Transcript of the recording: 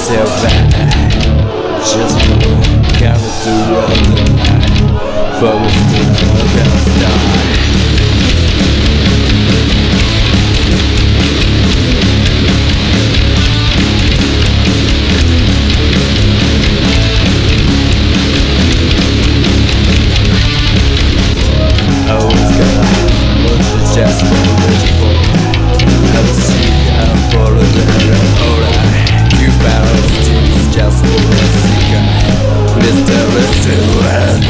myself and I just coming through all the night, but we're still gonna die. Mr. to us